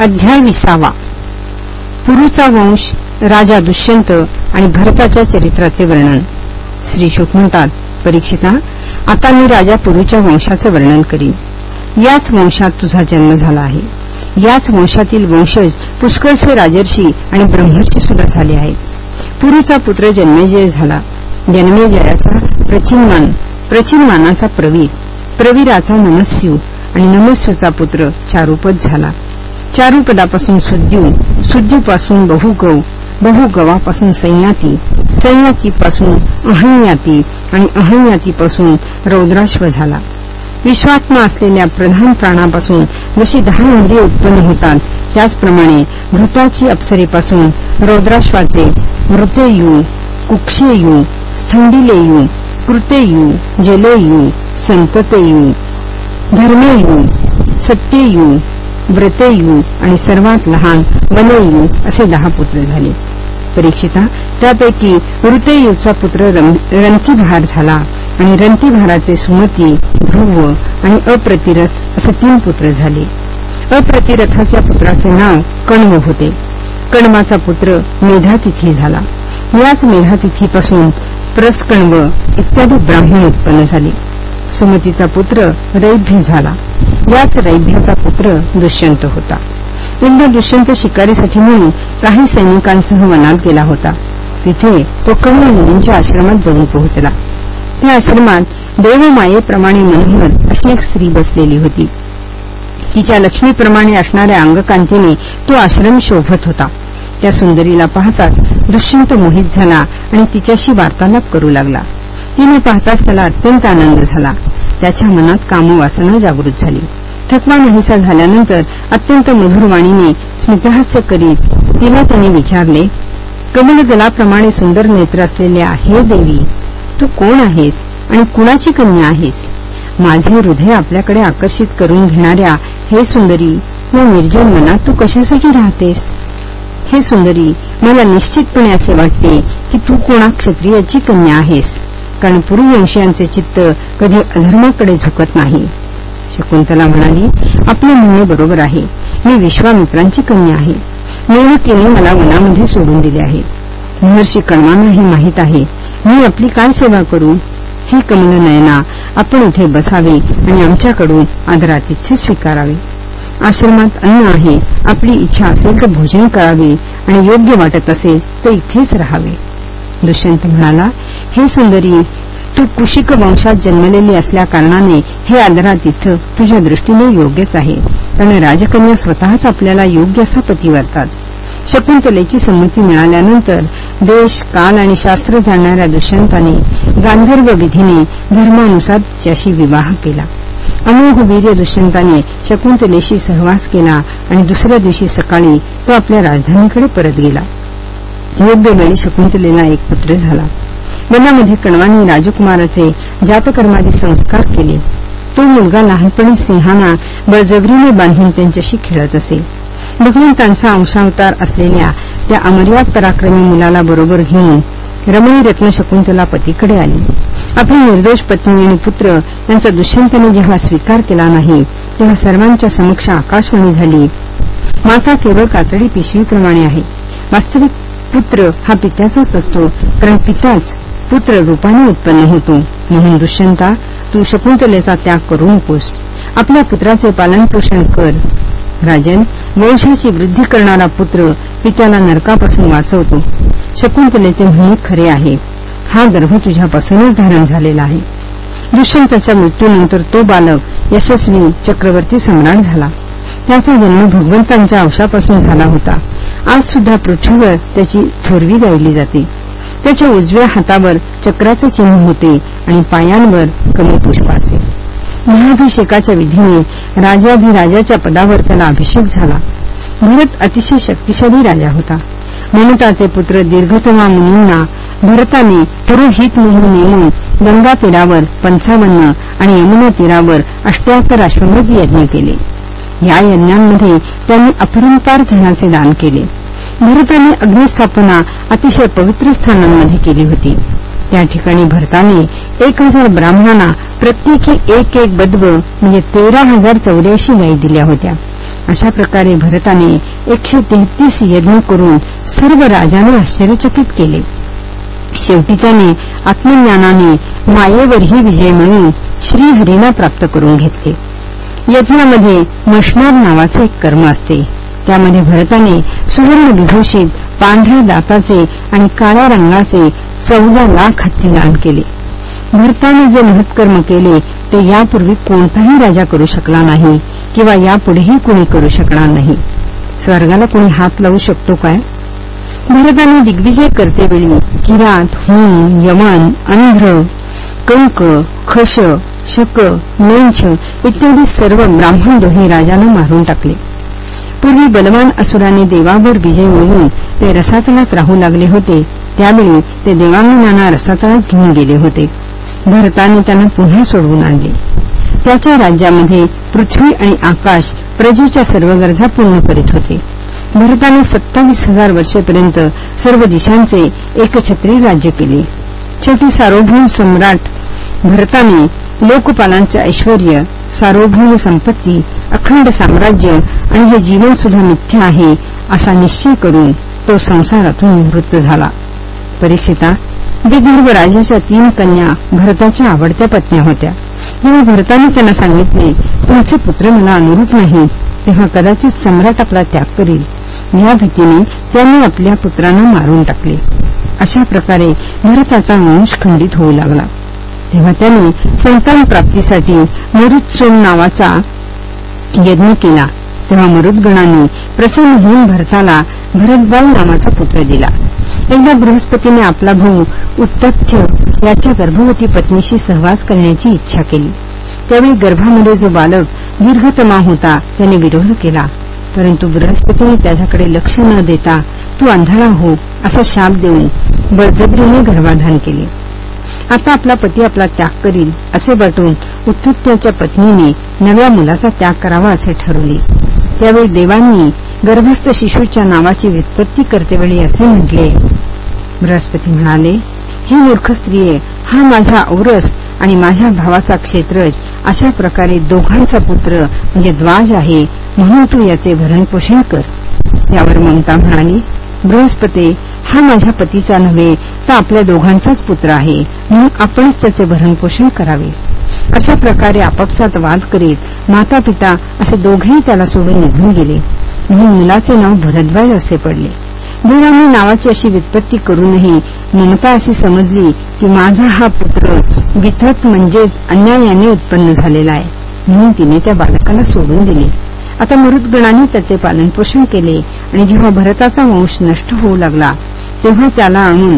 अध्याय विसावा. पुरुचा वंश राजा दुष्यंत आणि भरताच्या चरित्राचे वर्णन. श्री शुक म्हणतात परीक्षिता आता मी राजा पुरुच्या वंशाचं वर्णन करीन. याच वंशात तुझा जन्म झाला आहे. याच वंशातील वंशज पुष्कळचे राजर्षी आणि ब्रह्मर्षी सुद्धा झाले आहेत. पुरुचा पुत्र जन्मेजय झाला. जन्मेजयाचा प्रचिनमान प्रचिनमानाचा प्रवीर प्रवीराचा नमस्यू आणि नमस्यूचा पुत्र चारुपद झाला. चारुपदापासून सुद्यू सुद्यूपासून बहुगव बहुगवापासून संयाती संयातीपासून अहन्याती आणि अहन्यातीपासून रौद्राश्व झाला. विश्वात्मा असलेल्या प्रधान प्राणापासून जशी दहा इंद्रिय उत्पन्न होतात त्याचप्रमाणे घृताची अप्सरेपासून रौद्राश्वाचे मृतेयू कुक्षेयू स्थंडिलेयू कृतेयू जलेयू संततेयू धर्मेयू सत्येयू व्रतेयू आणि सर्वात लहान वनयू असे दहा पुत्र झाले. परीक्षिता त्यापैकी ऋतेयूचा पुत्र रंथीभार झाला आणि रंथीभाराचे सुमती ध्रुव आणि अप्रतिरथ असे तीन पुत्र झाले. अप्रतिरथाच्या पुत्राचे नाव कण्व होते. कण्वाचा पुत्र मेधातिथी झाला. याच मेधातिथीपासून प्रसकण्व इत्यादी ब्राह्मण उत्पन्न झाले. सुमतीचा पुत्र रैभ्य झाला. याच रैभ्याचा पुत्र दुष्यंत होता. इंद्र दुष्यंत शिकारीसाठी म्हणून काही सैनिकांसह वनात गेला होता. तिथे तो कर्ण मुलींच्या आश्रमात जाऊन पोहोचला. त्या आश्रमात देवमायेप्रमाणे मनोहर अशी एक स्त्री बसलेली होती. तिच्या लक्ष्मीप्रमाणे असणाऱ्या अंगकांतीने तो आश्रम शोभत होता. त्या सुंदरीला पाहताच दुष्यंत मोहित झाला आणि तिच्याशी वार्तालाप करू लागला. तिने पाहताच त्याला अत्यंत आनंद झाला. त्याच्या मनात कामवासना जागृत झाली. थकवा नाहीसा झाल्यानंतर अत्यंत मधुरवाणीने स्मितहास्य करीत तिला त्याने विचारले कमलदलाप्रमाणे सुंदर नेत्र असलेल्या हे देवी तू कोण आहेस आणि कुणाची कन्या आहेस? माझे हृदय आपल्याकडे आकर्षित करून घेणाऱ्या हे सुंदरी या निर्जन मनात तू कशासाठी राहतेस? हे सुंदरी मला निश्चितपणे असे वाटते की तू कोणा क्षत्रियाची कन्या आहेस. कारण पुरुवंशियांचे चित्त कधी अधर्माकडे झुकत नाही. शकुंतला म्हणाली आपले म्हणणे बरोबर आहे. मी विश्वामित्रांची कन्या आहे. निवृत्तीने मला वनामध्ये सोडून दिले आहे. महर्षी कण्वांनाही माहीत आहे. मी आपली काय सेवा करू? ही कमल नयना आपण इथे बसावे आणि आमच्याकडून आदरातिथ्य स्वीकारावे. आश्रमात अन्न आहे. आपली इच्छा असेल तर भोजन करावे आणि योग्य वाटत असेल तर इथेच राहावे. दुष्यंत म्हणाला हे सुंदरी तू कुशिक वंशात जन्मलेली असल्या कारणाने हे आदरातिथ्य तुझ्या दृष्टीने योग्यच आहे. कारण राजकन्या स्वतःच आपल्याला योग्य असा पती वाटतात. शकुंतलेची संमती मिळाल्यानंतर देश काल आणि शास्त्र जाणणाऱ्या दुष्यंताने गांधर्व विधीने धर्मानुसार तिच्याशी विवाह केला. अमोघ वीर्य दुष्यंताने शकुंतलेशी सहवास केला आणि दुसऱ्या दिवशी सकाळी तो आपल्या राजधानीकडे परत गेला. योग्य वेळी शकुंतलेला एक पुत्र झाला. वनामध्ये कणवांनी राजकुमाराचे जातकर्मादी संस्कार केले. तो मुलगा लहानपणी सिंहांना बळजबरीने बांधून त्यांच्याशी खेळत असे. भगवंतांचा अंशावतार असलेल्या त्या अमर्याद पराक्रमी मुलाला बरोबर घेऊन रमणी रत्नशकुंतला पतीकडे आली. आपली निर्दोष पत्नी आणि पुत्र यांचा दुष्यंतने जेव्हा स्वीकार केला नाही तेव्हा सर्वांच्या समक्ष आकाशवाणी झाली. माता केवळ कातडी पिशवीप्रमाणे आहे. वास्तविक पुत्र हा पित्याचाच असतो कारण पिताच पुत्र रूपाने उत्पन्न होतो. म्हणून दुष्यंता तू शकुंतलेचा त्याग करू नकोस आपल्या पुत्राचे पालन पोषण कर. राजन वंशाची वृद्धी करणारा पुत्र पित्याला नरकापासून वाचवतो. शकुंतलेचे म्हणणे खरे आहे. हा गर्भ तुझ्यापासूनच धारण झालेला आहे. दुष्यंताच्या मृत्यूनंतर तो बालक यशस्वी चक्रवर्ती सम्राट झाला. त्याचा जन्म भगवंतांच्या अंशापासून झाला होता. आज सुद्धा पृथ्वीवर त्याची थोरवी गायली जाते. त्याच्या उजव्या हातावर चक्राचे चिन्ह होते आणि पायांवर कमलपुष्पाचे महाभिषेकाच्या विधीने राजाधिराजाच्या पदावर त्याला अभिषेक झाला. भरत अतिशय शक्तिशाली राजा होता. ममताचे पुत्र दीर्घतमा मुनींना भरताने पुरोहित म्हणून नेमून गंगा तीरावर पंचावन्न आणि यमुना तीरावर अष्ट्याहत्तर अश्वमेध यज्ञ केले. या यज्ञांमध्ये त्यांनी अपरंपार धनाचे दान केले. भरताने अग्निस्थापना अतिशय पवित्र स्थानांमध्ये केली होती. त्या ठिकाणी भरताने एक हजार ब्राह्मणांना प्रत्येकी एक एक बद्व म्हणजे तेरा हजार चौऱ्याऐंशी गायी दिल्या होत्या. अशा प्रकारे भरताने एकशे तेहतीस यज्ञ करून सर्व राजाने आश्चर्यचकित केले. शेवटी त्याने आत्मज्ञानाने मायेवरही विजय मिळवून श्रीहरीला प्राप्त करून घेतले. यज्ञामध्ये मशनार नावाचे एक कर्म असते. त्यामध्ये भरताने सुवर्ण विभूषित पांढऱ्या दाताचे आणि काळ्या रंगाचे चौदा लाख हत्ती दान केले. भरताने जे महत्कर्म केले ते यापूर्वी कोणताही राजा करू शकला नाही किंवा यापुढेही कुणी करू शकणार नाही. स्वर्गाला कोणी हात लावू शकतो काय? भरताने दिग्विजय करतेवेळी किरात हुम यमन अंध्र कंक खश शक लेंछ इत्यादी सर्व ब्राह्मण दोहे राजानं मारून टाकले. पूर्वी बलवान असुराने देवावर विजय मिळवून ते रसातलात राहू लागले होते. त्यावेळी ते देवांगनांना रसातळात घेऊन गेले होते. भरताने त्यांना पुन्हा सोडवून आणले. त्याच्या राज्यामध्ये पृथ्वी आणि आकाश प्रजेच्या सर्व गरजा पूर्ण करीत होते. भरताने सत्तावीस हजार वर्षेपर्यंत सर्व दिशांचे एकछत्री राज्य केले. शेवटी सार्वभौम सम्राट भरताने लोकपालांचे ऐश्वर सार्वभौम संपत्ती अखंड साम्राज्य आणि हे जीवन सुद्धा मिथ्य आहे असा निश्चय करून तो संसारातून निवृत्त झाला. परीक्षिता विदर्भ राजाच्या तीन कन्या भरताच्या आवडत्या पत्न्या होत्या. जेव्हा भरताने त्यांना सांगितले तुमचे पुत्र मला अनुरूप नाही तेव्हा कदाचित सम्राट आपला त्याग करील. या भीतीने त्यांनी आपल्या पुत्रांना मारून टाकले. अशा प्रकारे भरताचा वंश खंडित होऊ लागला. तेव्हा त्यांनी संतान प्राप्तीसाठी मरुत्सोम नावाचा यज्ञ केला. तेव्हा मरुद्गणांनी प्रसन्न होऊन भरताला भरतबाऊ नावाचा पुत्र दिला. एकदा बृहस्पतीने आपला भाऊ उत्तथ्य याच्या गर्भवती पत्नीशी सहवास करण्याची इच्छा केली. त्यावेळी गर्भामध्ये जो बालक दीर्घतमा होता त्याने विरोध केला. परंतु बृहस्पतीने त्याच्याकडे लक्ष न देता तू आंधळा हो असा शाप देऊन बळजबरीने गर्भाधान केले. आता आपला पती आपला त्याग करील असे वाटून उत्तुत्याच्या पत्नीने नव्या मुलाचा त्याग करावा असे ठरवले. त्यावेळी देवांनी गर्भस्थ शिशूच्या नावाची व्युत्पत्ती करतेवेळी असे म्हटले. बृहस्पती म्हणाले ही मूर्ख स्त्रिये हा माझा औरस आणि माझ्या भावाचा क्षेत्रज अशा प्रकारे दोघांचा पुत्र म्हणजे द्वाज आहे म्हणून तू याचे भरणपोषण कर. यावर ममता म्हणाली बृहस्पती हा माझ्या पतीचा नव्हे तर आपल्या दोघांचाच पुत्र आहे. म्हणून आपणच त्याचे भरणपोषण करावे. अशा प्रकारे आपापसात वाद करीत माता पिता असे दोघेही त्याला सोडून निघून गेले. म्हणून मुलाचे नाव भरद्वाज असे पडले. देवाने नावाची अशी व्युत्पत्ती करूनही ममता अशी समजली की माझा हा पुत्र विथत म्हणजेच अन्यायाने उत्पन्न झालेला आहे. म्हणून तिने त्या बालकाला सोडून दिले. आता मरुदगणाने त्याचे पालनपोषण केले आणि जेव्हा भरताचा वंश नष्ट होऊ लागला तेव्हा त्याला आणून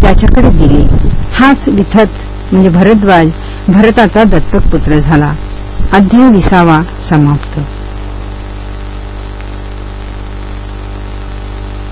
त्याच्याकडे दिले हाच विथत म्हणजे भरद्वाज भरताचा दत्तक पुत्र झाला. अध्याय विसावा समाप्त.